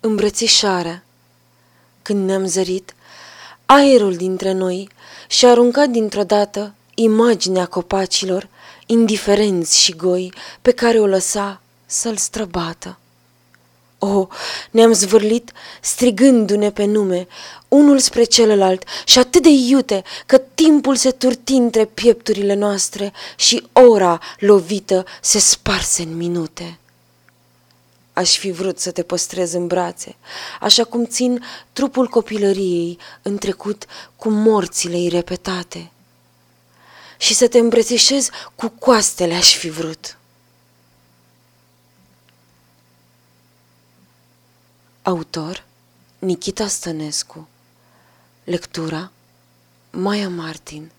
Îmbrățișarea Când ne-am zărit, aerul dintre noi și-a aruncat dintr-o dată imaginea copacilor, indiferenți și goi, pe care o lăsa să-l străbată. Oh, ne-am zvârlit strigându-ne pe nume, unul spre celălalt și atât de iute că timpul se turti între piepturile noastre și ora lovită se sparse în minute. Aș fi vrut să te păstrez în brațe, așa cum țin trupul copilăriei în trecut cu morțile ei repetate. Și să te îmbrățișez cu coastele aș fi vrut. Autor Nikita Stănescu Lectura Maia Martin